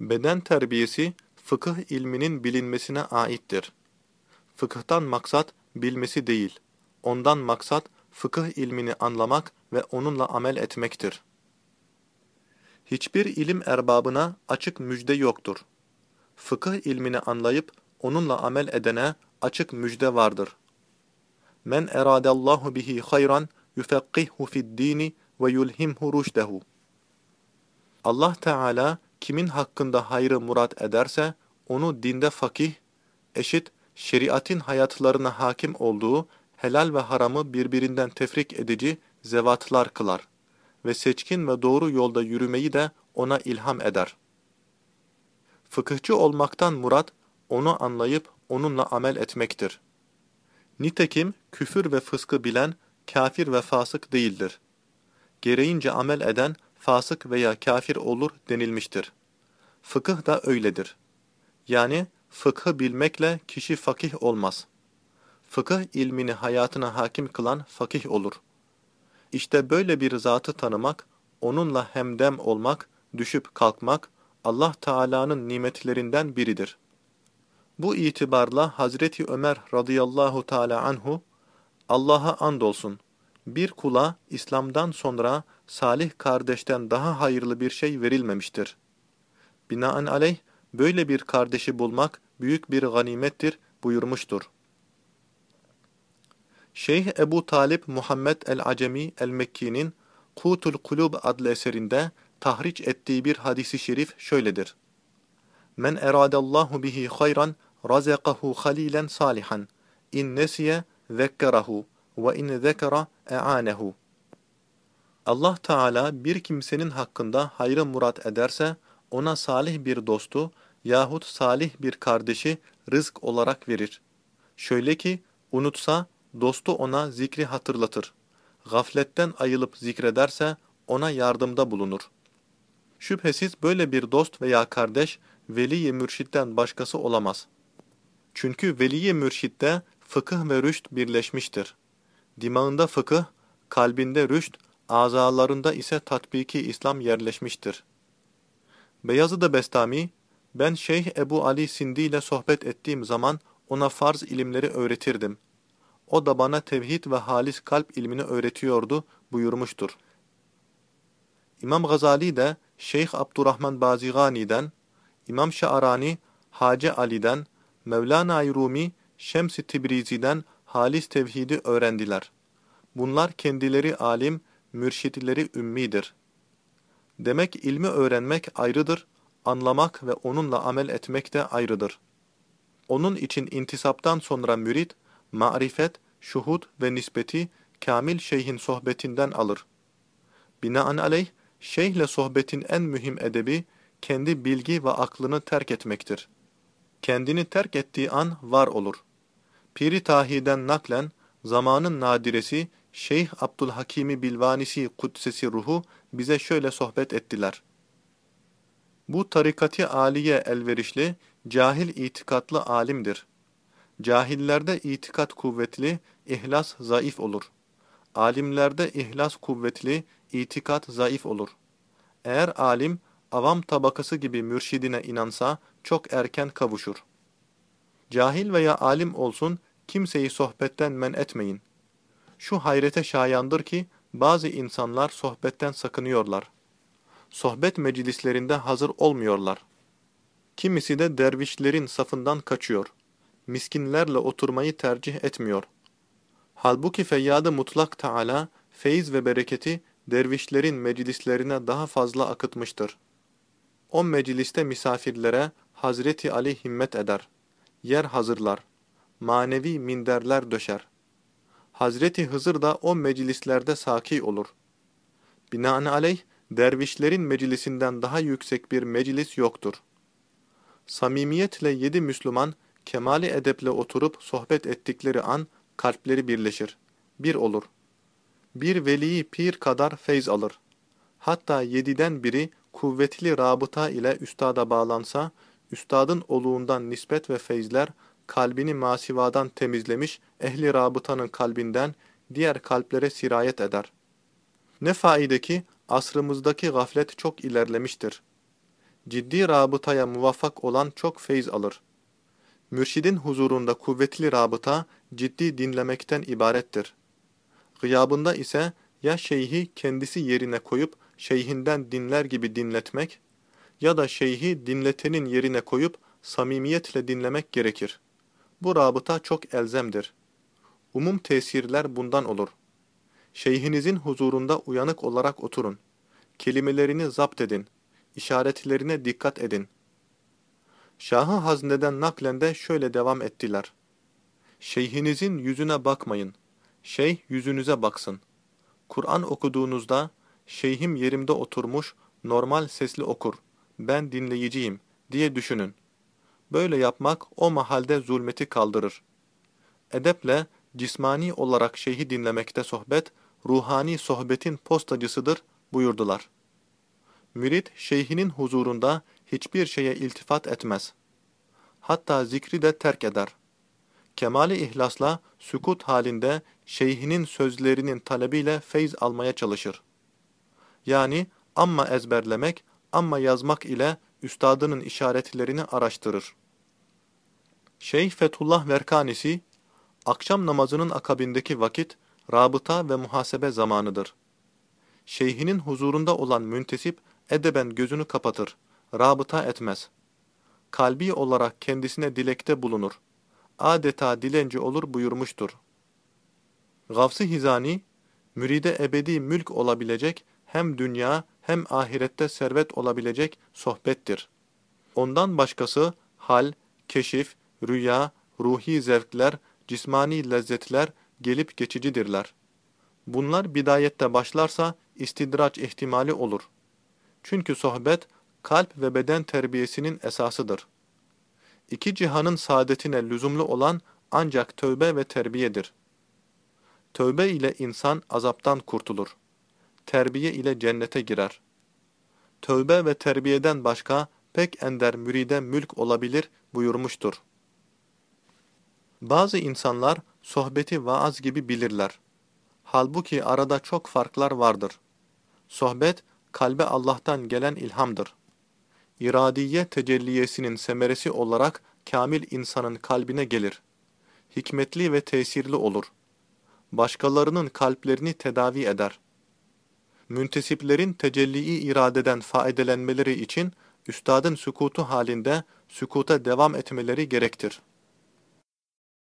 Beden terbiyesi, fıkıh ilminin bilinmesine aittir. Fıkıhtan maksat, bilmesi değil. Ondan maksat, fıkıh ilmini anlamak ve onunla amel etmektir. Hiçbir ilim erbabına açık müjde yoktur. Fıkıh ilmini anlayıp, onunla amel edene açık müjde vardır. Men eradallahu bihi hayran yufekkihhu fid-dini ve yulhimhu rushdehu. Allah Teala kimin hakkında hayrı murat ederse onu dinde fakih, eşit şeriatin hayatlarına hakim olduğu helal ve haramı birbirinden tefrik edici zevatlar kılar ve seçkin ve doğru yolda yürümeyi de ona ilham eder. Fıkıhçı olmaktan murat, onu anlayıp onunla amel etmektir. Nitekim küfür ve fıskı bilen kafir ve fasık değildir. Gereğince amel eden fasık veya kafir olur denilmiştir. Fıkıh da öyledir. Yani fıkhı bilmekle kişi fakih olmaz. Fıkıh ilmini hayatına hakim kılan fakih olur. İşte böyle bir zatı tanımak, onunla hemdem olmak, düşüp kalkmak, Allah Teala'nın nimetlerinden biridir. Bu itibarla Hazreti Ömer radıyallahu teala anhu, Allah'a andolsun, bir kula İslam'dan sonra salih kardeşten daha hayırlı bir şey verilmemiştir. Binaenaleyh, böyle bir kardeşi bulmak büyük bir ganimettir buyurmuştur. Şeyh Ebu Talip Muhammed el-Acemi el-Mekki'nin Kutul Kulub adlı eserinde tahriç ettiği bir hadisi şerif şöyledir. Men eradallahu bihi hayran razaqahu halilen salihan in nesiye zekkerahu ve in zekera e'anehu. Allah Teala bir kimsenin hakkında hayrı murat ederse ona salih bir dostu yahut salih bir kardeşi rızk olarak verir. Şöyle ki unutsa dostu ona zikri hatırlatır. Gafletten ayılıp zikrederse ona yardımda bulunur. Şüphesiz böyle bir dost veya kardeş veli-i mürşitten başkası olamaz. Çünkü veli-i mürşitte fıkıh ve rüşt birleşmiştir. Dimağında fıkıh, kalbinde rüşt, azalarında ise tatbiki İslam yerleşmiştir. Beyazıd Bestami, ben Şeyh Ebu Ali Sindi ile sohbet ettiğim zaman ona farz ilimleri öğretirdim. O da bana tevhid ve halis kalp ilmini öğretiyordu buyurmuştur. İmam Gazali de Şeyh Abdurrahman Bazigani'den, İmam Şaarani Hace Ali'den, Mevlana Rumi Şems-i Tibrizi'den halis tevhidi öğrendiler. Bunlar kendileri alim, mürşitleri ümmidir. Demek ilmi öğrenmek ayrıdır, anlamak ve onunla amel etmek de ayrıdır. Onun için intisaptan sonra mürit, marifet, şuhud ve nispeti kamil şeyhin sohbetinden alır. Binaenaleyh, şeyhle sohbetin en mühim edebi, kendi bilgi ve aklını terk etmektir. Kendini terk ettiği an var olur. Piri Tahi'den naklen, zamanın nadiresi Şeyh Abdülhakimi Bilvanisi Kudsesi Ruhu bize şöyle sohbet ettiler. Bu tarikati aliye elverişli, cahil itikatlı alimdir. Cahillerde itikat kuvvetli, ihlas zayıf olur. Alimlerde ihlas kuvvetli, itikat zayıf olur. Eğer alim, avam tabakası gibi mürşidine inansa, çok erken kavuşur. Cahil veya alim olsun, kimseyi sohbetten men etmeyin. Şu hayrete şayandır ki, bazı insanlar sohbetten sakınıyorlar. Sohbet meclislerinde hazır olmuyorlar. Kimisi de dervişlerin safından kaçıyor. Miskinlerle oturmayı tercih etmiyor. Halbuki Feyyad-ı Mutlak Teala, feyiz ve bereketi dervişlerin meclislerine daha fazla akıtmıştır. O mecliste misafirlere Hazreti Ali himmet eder. Yer hazırlar. Manevi minderler döşer. Hazreti Hızır da o meclislerde saki olur. Binaenaleyh, dervişlerin meclisinden daha yüksek bir meclis yoktur. Samimiyetle yedi Müslüman, kemali edeple oturup sohbet ettikleri an, kalpleri birleşir. Bir olur. Bir veliyi pir kadar feyz alır. Hatta yediden biri kuvvetli rabıta ile üstada bağlansa, üstadın oluğundan nispet ve feyzler, kalbini masivadan temizlemiş ehli rabıtanın kalbinden diğer kalplere sirayet eder. Ne faide ki asrımızdaki gaflet çok ilerlemiştir. ciddi rabıtaya muvaffak olan çok feyz alır. Mürşidin huzurunda kuvvetli rabıta, ciddi dinlemekten ibarettir. Gıyabında ise ya şeyhi kendisi yerine koyup şeyhinden dinler gibi dinletmek ya da şeyhi dinletenin yerine koyup samimiyetle dinlemek gerekir. Bu rabıta çok elzemdir. Umum tesirler bundan olur. Şeyhinizin huzurunda uyanık olarak oturun. Kelimelerini zapt edin. İşaretlerine dikkat edin. Şahı Hazne'den naklen de şöyle devam ettiler. Şeyhinizin yüzüne bakmayın. Şeyh yüzünüze baksın. Kur'an okuduğunuzda, şeyhim yerimde oturmuş, normal sesli okur, ben dinleyiciyim diye düşünün. Böyle yapmak o mahalde zulmeti kaldırır. Edeple, cismani olarak şeyhi dinlemekte sohbet, ruhani sohbetin postacısıdır buyurdular. Mürit, şeyhinin huzurunda hiçbir şeye iltifat etmez. Hatta zikri de terk eder. Kemali ihlasla, sükut halinde şeyhinin sözlerinin talebiyle feyz almaya çalışır. Yani amma ezberlemek, amma yazmak ile üstadının işaretlerini araştırır. Şeyh Fethullah Verkanisi, akşam namazının akabindeki vakit, rabıta ve muhasebe zamanıdır. Şeyhinin huzurunda olan müntesip, edeben gözünü kapatır, rabıta etmez. Kalbi olarak kendisine dilekte bulunur. Adeta dilenci olur buyurmuştur. Gavs-ı Hizani, müride ebedi mülk olabilecek, hem dünya hem ahirette servet olabilecek sohbettir. Ondan başkası hal, keşif, rüya, ruhi zevkler, cismani lezzetler gelip geçicidirler. Bunlar bidayette başlarsa istidraç ihtimali olur. Çünkü sohbet, kalp ve beden terbiyesinin esasıdır. İki cihanın saadetine lüzumlu olan ancak tövbe ve terbiyedir. Tövbe ile insan azaptan kurtulur. Terbiye ile cennete girer. Tövbe ve terbiyeden başka pek ender müride mülk olabilir buyurmuştur. Bazı insanlar sohbeti vaaz gibi bilirler. Halbuki arada çok farklar vardır. Sohbet, kalbe Allah'tan gelen ilhamdır. İradiye tecelliyesinin semeresi olarak kamil insanın kalbine gelir. Hikmetli ve tesirli olur. Başkalarının kalplerini tedavi eder. Müntesiplerin tecelli iradeden faydelenmeleri için üstadın sükutu halinde sükuta devam etmeleri gerektir.